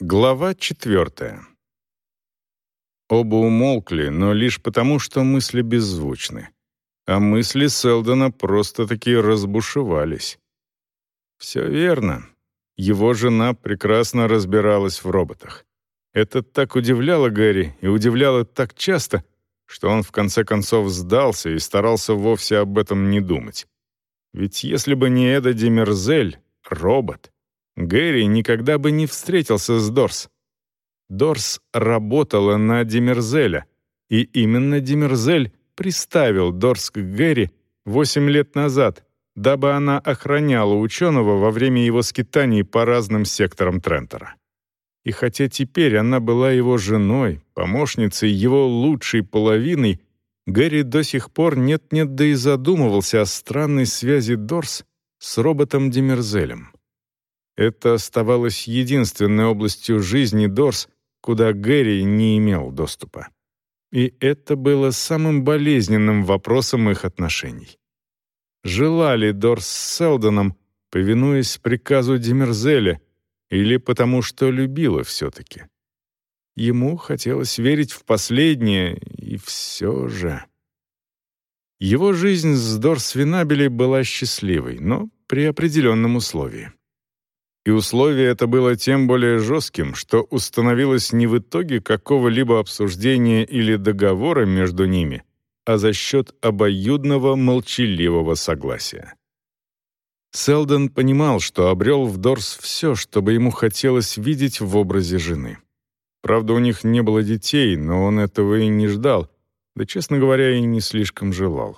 Глава четвертая. Оба умолкли, но лишь потому, что мысли беззвучны. А мысли Селдона просто-таки разбушевались. Все верно. Его жена прекрасно разбиралась в роботах. Это так удивляло Гэри и удивляло так часто, что он в конце концов сдался и старался вовсе об этом не думать. Ведь если бы не Эда Демерзель, робот, Гэри никогда бы не встретился с Дорс. Дорс работала на Демерзеля, и именно Демерзель приставил Дорс к Гэри восемь лет назад, дабы она охраняла ученого во время его скитаний по разным секторам Трентера. И хотя теперь она была его женой, помощницей, его лучшей половиной, Гэри до сих пор нет-нет да и задумывался о странной связи Дорс с роботом Демерзелем. Это оставалось единственной областью жизни Дорс, куда Гэри не имел доступа. И это было самым болезненным вопросом их отношений. Жила ли Дорс с Селдоном, повинуясь приказу Демерзеля, или потому что любила все-таки? Ему хотелось верить в последнее, и все же... Его жизнь с Дорс Винабели была счастливой, но при определенном условии. И условие это было тем более жестким, что установилось не в итоге какого-либо обсуждения или договора между ними, а за счет обоюдного молчаливого согласия. Селдон понимал, что обрел в Дорс все, что бы ему хотелось видеть в образе жены. Правда, у них не было детей, но он этого и не ждал, да, честно говоря, и не слишком желал.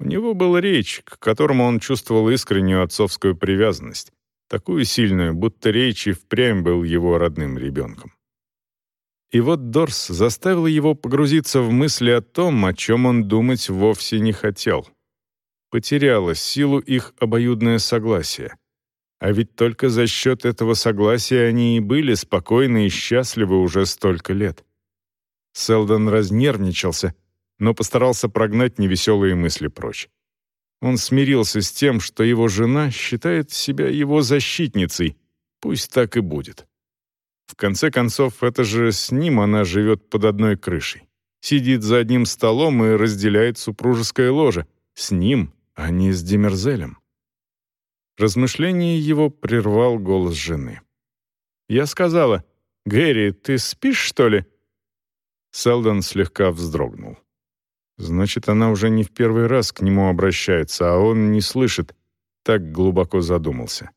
У него был речь, к которому он чувствовал искреннюю отцовскую привязанность, такую сильную, будто Рейчи впрямь был его родным ребенком. И вот Дорс заставил его погрузиться в мысли о том, о чем он думать вовсе не хотел. Потеряло силу их обоюдное согласие. А ведь только за счет этого согласия они и были спокойны и счастливы уже столько лет. Селдон разнервничался, но постарался прогнать невеселые мысли прочь. Он смирился с тем, что его жена считает себя его защитницей. Пусть так и будет. В конце концов, это же с ним она живет под одной крышей. Сидит за одним столом и разделяет супружеское ложе. С ним, а не с Демерзелем. Размышление его прервал голос жены. Я сказала, «Гэри, ты спишь, что ли?» Селдон слегка вздрогнул. Значит, она уже не в первый раз к нему обращается, а он не слышит. Так глубоко задумался.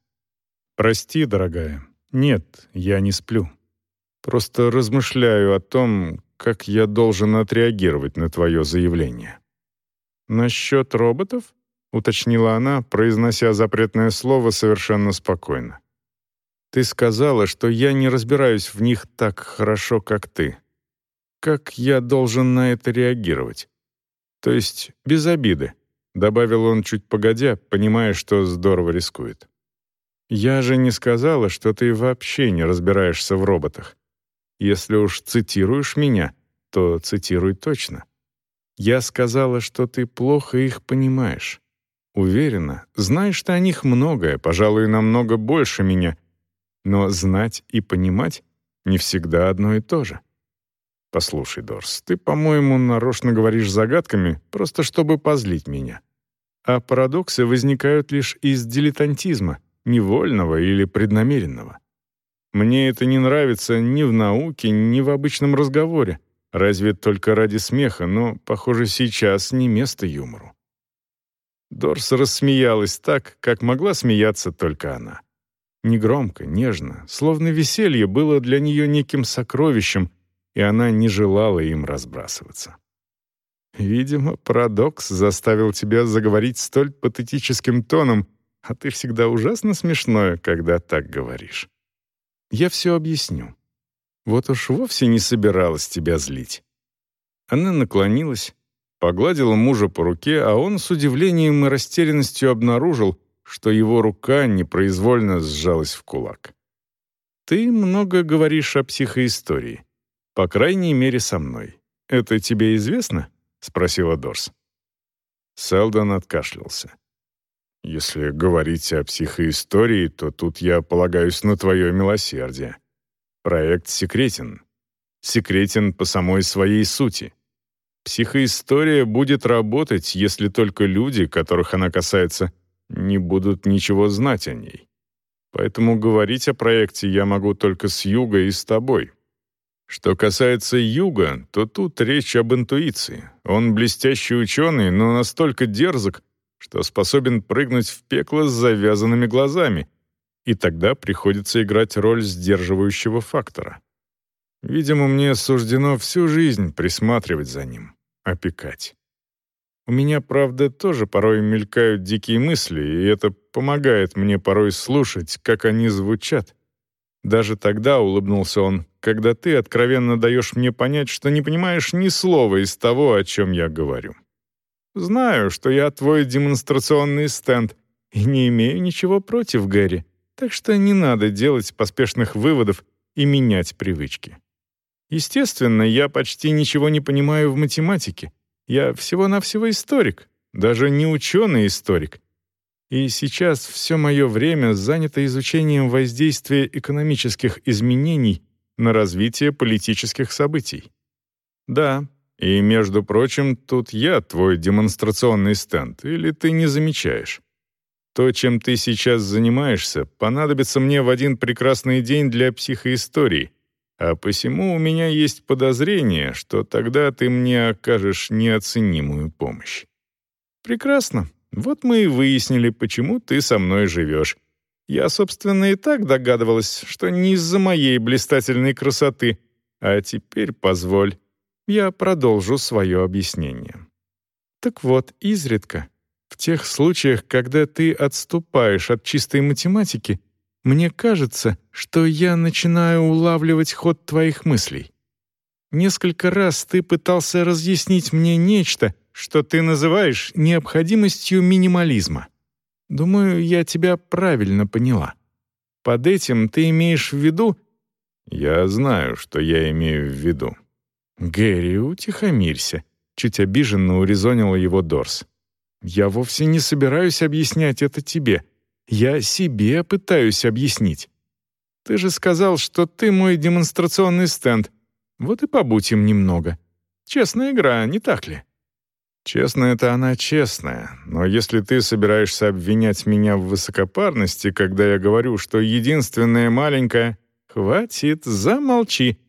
«Прости, дорогая. Нет, я не сплю. Просто размышляю о том, как я должен отреагировать на твое заявление». «Насчет роботов?» — уточнила она, произнося запретное слово совершенно спокойно. «Ты сказала, что я не разбираюсь в них так хорошо, как ты. Как я должен на это реагировать?» То есть без обиды», — добавил он чуть погодя, понимая, что здорово рискует. «Я же не сказала, что ты вообще не разбираешься в роботах. Если уж цитируешь меня, то цитируй точно. Я сказала, что ты плохо их понимаешь. Уверена, знаешь ты о них многое, пожалуй, намного больше меня. Но знать и понимать не всегда одно и то же. «Послушай, Дорс, ты, по-моему, нарочно говоришь загадками, просто чтобы позлить меня. А парадоксы возникают лишь из дилетантизма, невольного или преднамеренного. Мне это не нравится ни в науке, ни в обычном разговоре, разве только ради смеха, но, похоже, сейчас не место юмору». Дорс рассмеялась так, как могла смеяться только она. Негромко, нежно, словно веселье было для нее неким сокровищем — и она не желала им разбрасываться. «Видимо, парадокс заставил тебя заговорить столь патетическим тоном, а ты всегда ужасно смешное, когда так говоришь. Я все объясню. Вот уж вовсе не собиралась тебя злить». Она наклонилась, погладила мужа по руке, а он с удивлением и растерянностью обнаружил, что его рука непроизвольно сжалась в кулак. «Ты много говоришь о психоистории. По крайней мере, со мной. Это тебе известно?» — спросила Дорс. Селдон откашлялся. «Если говорить о психоистории, то тут я полагаюсь на твое милосердие. Проект секретен. Секретен по самой своей сути. Психоистория будет работать, если только люди, которых она касается, не будут ничего знать о ней. Поэтому говорить о проекте я могу только с Юга и с тобой. Что касается Юга, то тут речь об интуиции. Он блестящий ученый, но настолько дерзок, что способен прыгнуть в пекло с завязанными глазами, и тогда приходится играть роль сдерживающего фактора. Видимо, мне суждено всю жизнь присматривать за ним, опекать. У меня, правда, тоже порой мелькают дикие мысли, и это помогает мне порой слушать, как они звучат. Даже тогда улыбнулся он, когда ты откровенно даешь мне понять, что не понимаешь ни слова из того, о чем я говорю. Знаю, что я твой демонстрационный стенд, и не имею ничего против Гэри, так что не надо делать поспешных выводов и менять привычки. Естественно, я почти ничего не понимаю в математике, я всего-навсего историк, даже не ученый-историк. И сейчас все мое время занято изучением воздействия экономических изменений на развитие политических событий. Да, и, между прочим, тут я твой демонстрационный стенд, или ты не замечаешь? То, чем ты сейчас занимаешься, понадобится мне в один прекрасный день для психоистории — а посему у меня есть подозрение, что тогда ты мне окажешь неоценимую помощь. Прекрасно. Вот мы и выяснили, почему ты со мной живешь. Я, собственно, и так догадывалась, что не из-за моей блистательной красоты. А теперь позволь, я продолжу свое объяснение. Так вот, изредка, в тех случаях, когда ты отступаешь от чистой математики — мне кажется, что я начинаю улавливать ход твоих мыслей. Несколько раз ты пытался разъяснить мне нечто, что ты называешь необходимостью минимализма. Думаю, я тебя правильно поняла. Под этим ты имеешь в виду... Я знаю, что я имею в виду. Гэри, утихомирься. Чуть обиженно урезонил его Дорс. Я вовсе не собираюсь объяснять это тебе. Я себе пытаюсь объяснить. Ты же сказал, что ты мой демонстрационный стенд. Вот и побудь им немного. Честная игра, не так ли?» «Честная это она честная, но если ты собираешься обвинять меня в высокопарности, когда я говорю, что единственное маленькое...» «Хватит, замолчи.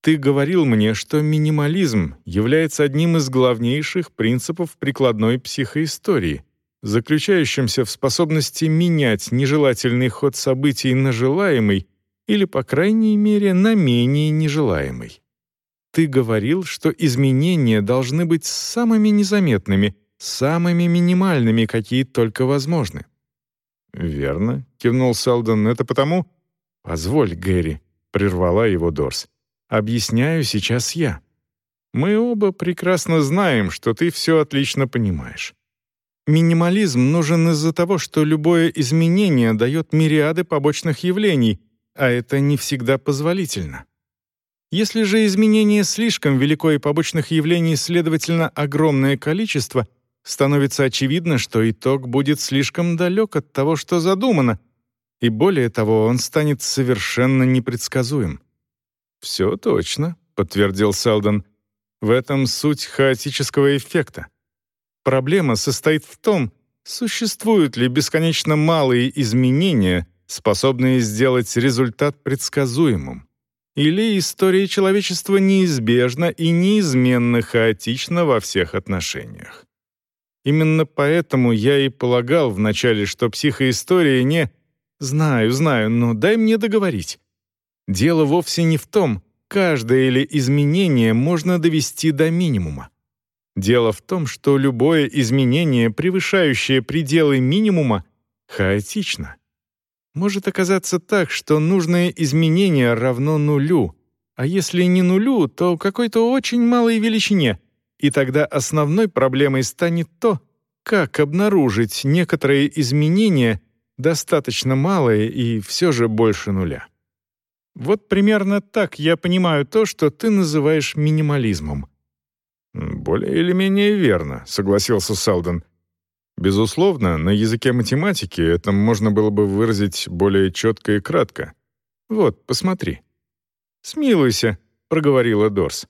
Ты говорил мне, что минимализм является одним из главнейших принципов прикладной психоистории заключающимся в способности менять нежелательный ход событий на желаемый или, по крайней мере, на менее нежелаемый. Ты говорил, что изменения должны быть самыми незаметными, самыми минимальными, какие только возможны. «Верно», — кивнул Селдон, — «это потому...» «Позволь, Гэри», — прервала его Дорс. «Объясняю сейчас я. Мы оба прекрасно знаем, что ты все отлично понимаешь. Минимализм нужен из-за того, что любое изменение дает мириады побочных явлений, а это не всегда позволительно. Если же изменение слишком велико и побочных явлений, следовательно, огромное количество, становится очевидно, что итог будет слишком далек от того, что задумано, и более того, он станет совершенно непредсказуем. «Все точно», — подтвердил Селдон. «В этом суть хаотического эффекта. Проблема состоит в том, существуют ли бесконечно малые изменения, способные сделать результат предсказуемым. Или история человечества неизбежна и неизменно хаотична во всех отношениях. Именно поэтому я и полагал вначале, что психоистория не... Знаю, знаю, но дай мне договорить. Дело вовсе не в том, каждое или изменение можно довести до минимума. Дело в том, что любое изменение, превышающее пределы минимума, хаотично. Может оказаться так, что нужное изменение равно нулю, а если не нулю, то какой-то очень малой величине, и тогда основной проблемой станет то, как обнаружить некоторые изменения, достаточно малые и все же больше нуля. Вот примерно так я понимаю то, что ты называешь минимализмом. «Более или менее верно», — согласился Селдон. «Безусловно, на языке математики это можно было бы выразить более четко и кратко. Вот, посмотри. «Смилуйся», — проговорила Дорс.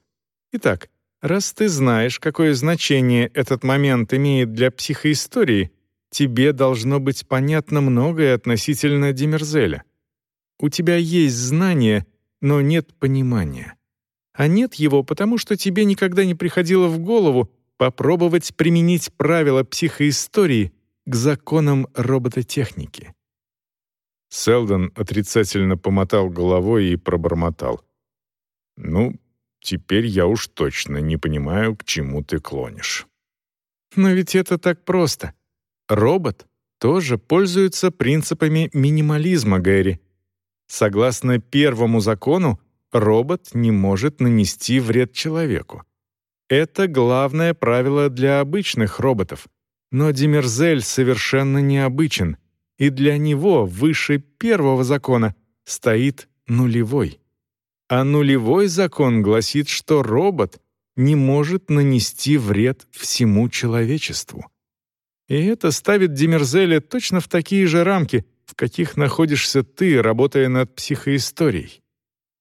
«Итак, раз ты знаешь, какое значение этот момент имеет для психоистории, тебе должно быть понятно многое относительно Демерзеля. У тебя есть знания, но нет понимания. А нет его, потому что тебе никогда не приходило в голову попробовать применить правила психоистории к законам робототехники. Селдон отрицательно помотал головой и пробормотал. «Ну, теперь я уж точно не понимаю, к чему ты клонишь». «Но ведь это так просто. Робот тоже пользуется принципами минимализма, Гэри. Согласно первому закону, робот не может нанести вред человеку. Это главное правило для обычных роботов. Но Демерзель совершенно необычен, и для него выше первого закона стоит нулевой. А нулевой закон гласит, что робот не может нанести вред всему человечеству. И это ставит Демерзеля точно в такие же рамки, в каких находишься ты, работая над психоисторией.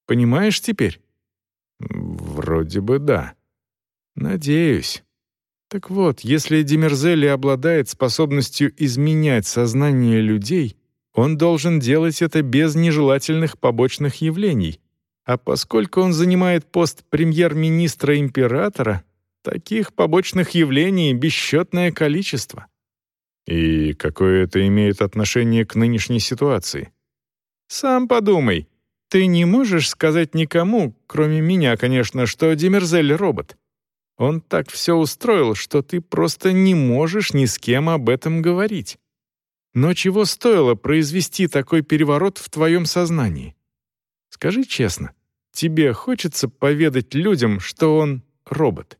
Понимаешь теперь? Вроде бы да. Надеюсь. Так вот, если Демерзели обладает способностью изменять сознание людей, он должен делать это без нежелательных побочных явлений. А поскольку он занимает пост премьер-министра императора, таких побочных явлений бесчетное количество. И какое это имеет отношение к нынешней ситуации? Сам подумай. Ты не можешь сказать никому, кроме меня, конечно, что Демерзель — робот. Он так все устроил, что ты просто не можешь ни с кем об этом говорить. Но чего стоило произвести такой переворот в твоем сознании? Скажи честно, тебе хочется поведать людям, что он робот?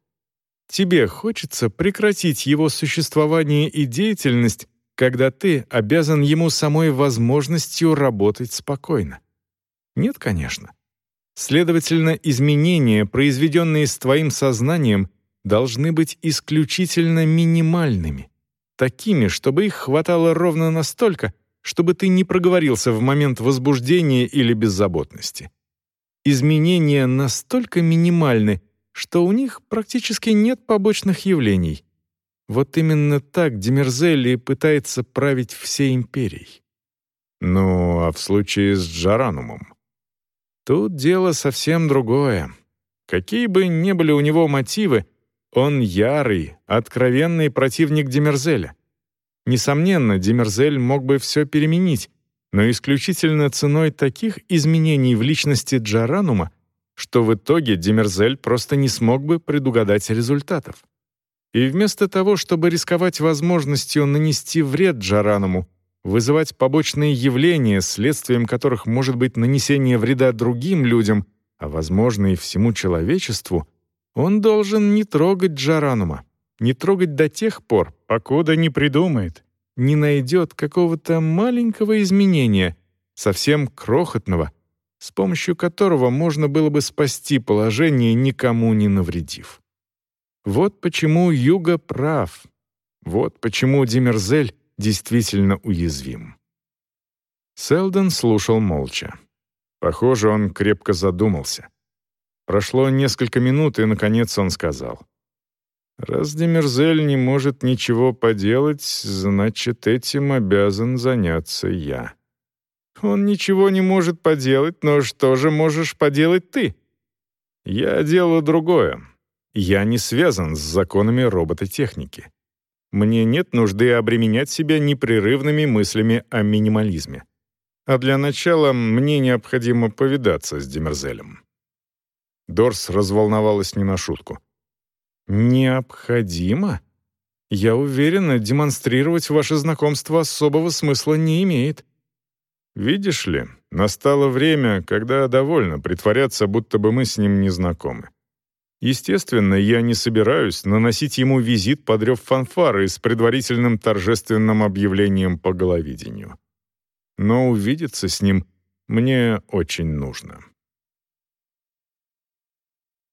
Тебе хочется прекратить его существование и деятельность, когда ты обязан ему самой возможностью работать спокойно? Нет, конечно. Следовательно, изменения, произведенные с твоим сознанием, должны быть исключительно минимальными, такими, чтобы их хватало ровно настолько, чтобы ты не проговорился в момент возбуждения или беззаботности. Изменения настолько минимальны, что у них практически нет побочных явлений. Вот именно так Демерзелли пытается править всей империей. Ну, а в случае с Джаранумом? Тут дело совсем другое. Какие бы ни были у него мотивы, он ярый, откровенный противник Демерзеля. Несомненно, Демерзель мог бы все переменить, но исключительно ценой таких изменений в личности Джаранума, что в итоге Демерзель просто не смог бы предугадать результатов. И вместо того, чтобы рисковать возможностью нанести вред Джарануму, вызывать побочные явления, следствием которых может быть нанесение вреда другим людям, а, возможно, и всему человечеству, он должен не трогать Джаранума, не трогать до тех пор, покуда не придумает, не найдет какого-то маленького изменения, совсем крохотного, с помощью которого можно было бы спасти положение, никому не навредив. Вот почему Юга прав. Вот почему Демерзель действительно уязвим. Селдон слушал молча. Похоже, он крепко задумался. Прошло несколько минут, и, наконец, он сказал. «Раз Демерзель не может ничего поделать, значит, этим обязан заняться я». «Он ничего не может поделать, но что же можешь поделать ты?» «Я делаю другое. Я не связан с законами робототехники. Мне нет нужды обременять себя непрерывными мыслями о минимализме. А для начала мне необходимо повидаться с Демерзелем». Дорс разволновалась не на шутку. «Необходимо? Я уверена, демонстрировать ваше знакомство особого смысла не имеет». «Видишь ли, настало время, когда довольно притворяться, будто бы мы с ним не знакомы. Естественно, я не собираюсь наносить ему визит подрев фанфары с предварительным торжественным объявлением по головидению. Но увидеться с ним мне очень нужно.